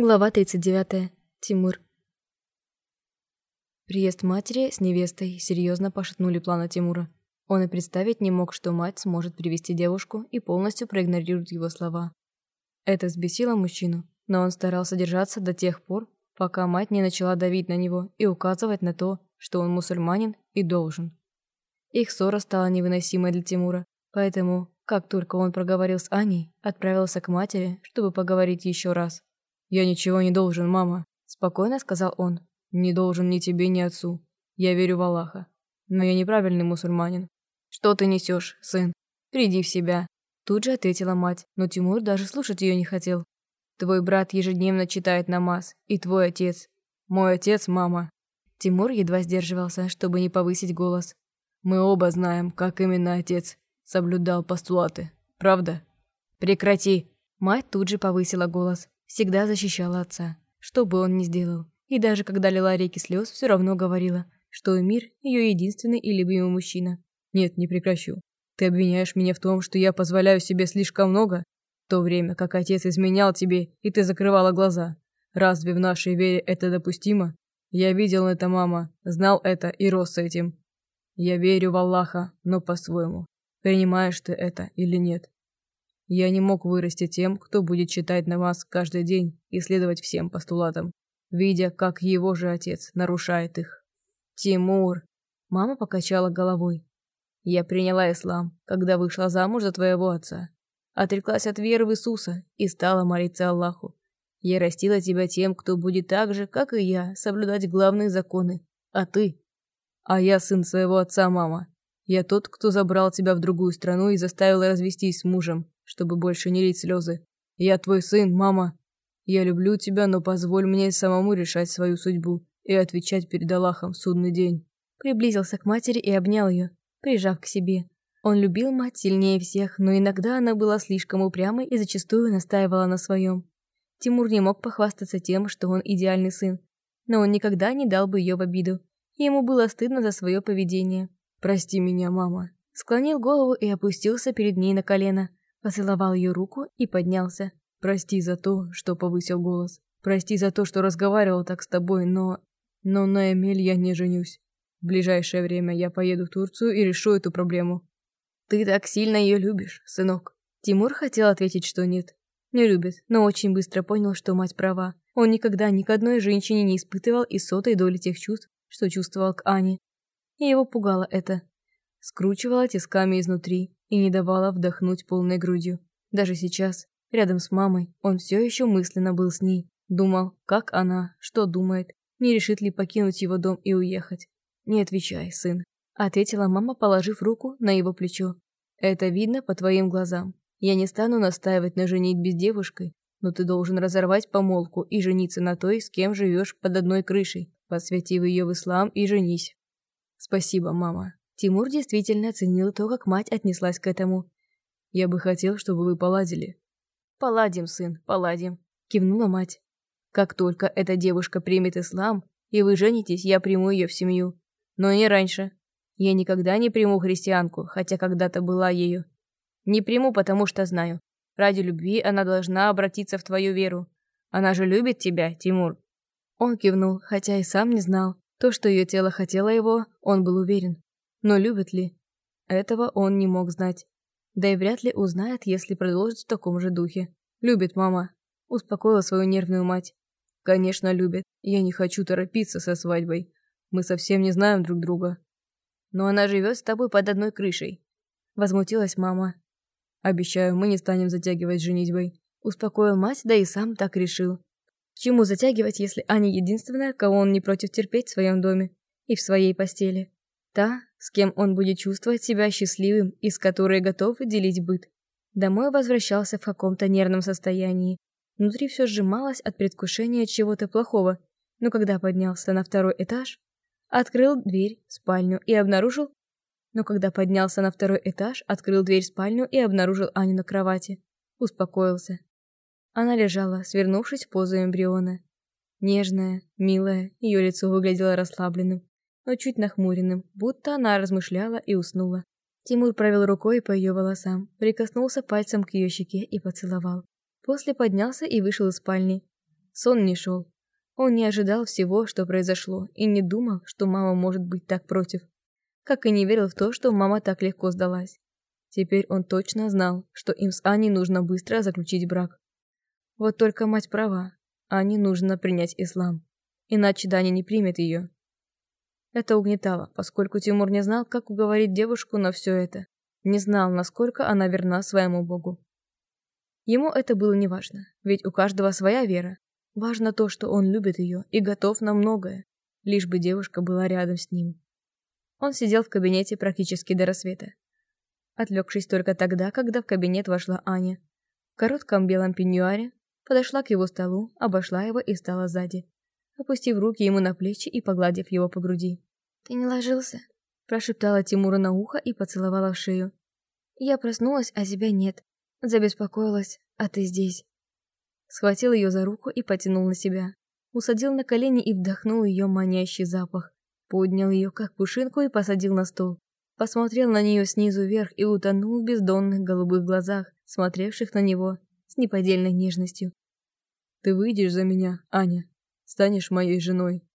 Глава 39. Тимур. Приезд матери с невестой серьезно пошатнули планы Тимура. Он и представить не мог, что мать сможет привести девушку и полностью проигнорирует его слова. Это взбесило мужчину, но он старался держаться до тех пор, пока мать не начала давить на него и указывать на то, что он мусульманин и должен. Их ссора стала невыносимой для Тимура, поэтому, как только он проговорил с Аней, отправился к матери, чтобы поговорить еще раз. «Я ничего не должен, мама», – спокойно сказал он. «Не должен ни тебе, ни отцу. Я верю в Аллаха. Но я неправильный мусульманин». «Что ты несешь, сын? Приди в себя». Тут же ответила мать, но Тимур даже слушать ее не хотел. «Твой брат ежедневно читает намаз, и твой отец. Мой отец, мама». Тимур едва сдерживался, чтобы не повысить голос. «Мы оба знаем, как именно отец соблюдал постулаты. Правда?» «Прекрати!» Мать тут же повысила голос всегда защищала отца, что бы он ни сделал. И даже когда лила реки слез, все равно говорила, что мир – ее единственный и любимый мужчина. Нет, не прекращу. Ты обвиняешь меня в том, что я позволяю себе слишком много, в то время как отец изменял тебе, и ты закрывала глаза. Разве в нашей вере это допустимо? Я видел это, мама, знал это и рос с этим. Я верю в Аллаха, но по-своему. Принимаешь ты это или нет? Я не мог вырасти тем, кто будет читать намаз каждый день и следовать всем постулатам, видя, как его же отец нарушает их. «Тимур!» Мама покачала головой. «Я приняла ислам, когда вышла замуж за твоего отца. Отреклась от веры в Иисуса и стала молиться Аллаху. Я растила тебя тем, кто будет так же, как и я, соблюдать главные законы. А ты? А я сын своего отца, мама. Я тот, кто забрал тебя в другую страну и заставил развестись с мужем чтобы больше не лить слезы. Я твой сын, мама. Я люблю тебя, но позволь мне самому решать свою судьбу и отвечать перед Аллахом в судный день». Приблизился к матери и обнял ее, прижав к себе. Он любил мать сильнее всех, но иногда она была слишком упрямой и зачастую настаивала на своем. Тимур не мог похвастаться тем, что он идеальный сын, но он никогда не дал бы ее в обиду. Ему было стыдно за свое поведение. «Прости меня, мама». Склонил голову и опустился перед ней на колено, Поцеловал ее руку и поднялся. «Прости за то, что повысил голос. Прости за то, что разговаривал так с тобой, но... Но на Эмиль я не женюсь. В ближайшее время я поеду в Турцию и решу эту проблему». «Ты так сильно ее любишь, сынок». Тимур хотел ответить, что нет. Не любит, но очень быстро понял, что мать права. Он никогда ни к одной женщине не испытывал и сотой доли тех чувств, что чувствовал к Ане. И его пугало это. Скручивало тисками изнутри, и не давала вдохнуть полной грудью. Даже сейчас, рядом с мамой, он все еще мысленно был с ней. Думал, как она, что думает, не решит ли покинуть его дом и уехать. «Не отвечай, сын», — ответила мама, положив руку на его плечо. «Это видно по твоим глазам. Я не стану настаивать на женитьбе с девушкой, но ты должен разорвать помолвку и жениться на той, с кем живешь под одной крышей, посвятив ее в ислам и женись». «Спасибо, мама», Тимур действительно оценил то, как мать отнеслась к этому. «Я бы хотел, чтобы вы поладили». «Поладим, сын, поладим», – кивнула мать. «Как только эта девушка примет ислам, и вы женитесь, я приму ее в семью. Но не раньше. Я никогда не приму христианку, хотя когда-то была ею. Не приму, потому что знаю. Ради любви она должна обратиться в твою веру. Она же любит тебя, Тимур». Он кивнул, хотя и сам не знал. То, что ее тело хотело его, он был уверен. Но любит ли? Этого он не мог знать. Да и вряд ли узнает, если продолжит в таком же духе. «Любит мама», – успокоила свою нервную мать. «Конечно, любит. Я не хочу торопиться со свадьбой. Мы совсем не знаем друг друга». «Но она живет с тобой под одной крышей», – возмутилась мама. «Обещаю, мы не станем затягивать женитьбой», – успокоил мать, да и сам так решил. чему затягивать, если Аня единственная, кого он не против терпеть в своем доме и в своей постели? Та, с кем он будет чувствовать себя счастливым и с которой готов делить быт. Домой возвращался в каком-то нервном состоянии. Внутри все сжималось от предвкушения чего-то плохого, но когда поднялся на второй этаж, открыл дверь спальню и обнаружил... Но когда поднялся на второй этаж, открыл дверь спальню и обнаружил Аню на кровати. Успокоился. Она лежала, свернувшись в позу эмбриона. Нежная, милая, ее лицо выглядело расслабленным но чуть нахмуренным, будто она размышляла и уснула. Тимур провел рукой по ее волосам, прикоснулся пальцем к ее щеке и поцеловал. После поднялся и вышел из спальни. Сон не шел. Он не ожидал всего, что произошло, и не думал, что мама может быть так против. Как и не верил в то, что мама так легко сдалась. Теперь он точно знал, что им с Аней нужно быстро заключить брак. Вот только мать права. Ане нужно принять ислам. Иначе Даня не примет ее. Это угнетало, поскольку Тимур не знал, как уговорить девушку на все это. Не знал, насколько она верна своему богу. Ему это было неважно, ведь у каждого своя вера. Важно то, что он любит ее и готов на многое, лишь бы девушка была рядом с ним. Он сидел в кабинете практически до рассвета, отвлекшись только тогда, когда в кабинет вошла Аня. В коротком белом пеньюаре подошла к его столу, обошла его и стала сзади, опустив руки ему на плечи и погладив его по груди. «Ты не ложился?» прошептала Тимура на ухо и поцеловала в шею. «Я проснулась, а тебя нет. Забеспокоилась, а ты здесь». Схватил ее за руку и потянул на себя. Усадил на колени и вдохнул ее манящий запах. Поднял ее, как пушинку, и посадил на стол посмотрел на нее снизу вверх и утонул в бездонных голубых глазах, смотревших на него с неподдельной нежностью. «Ты выйдешь за меня, Аня, станешь моей женой».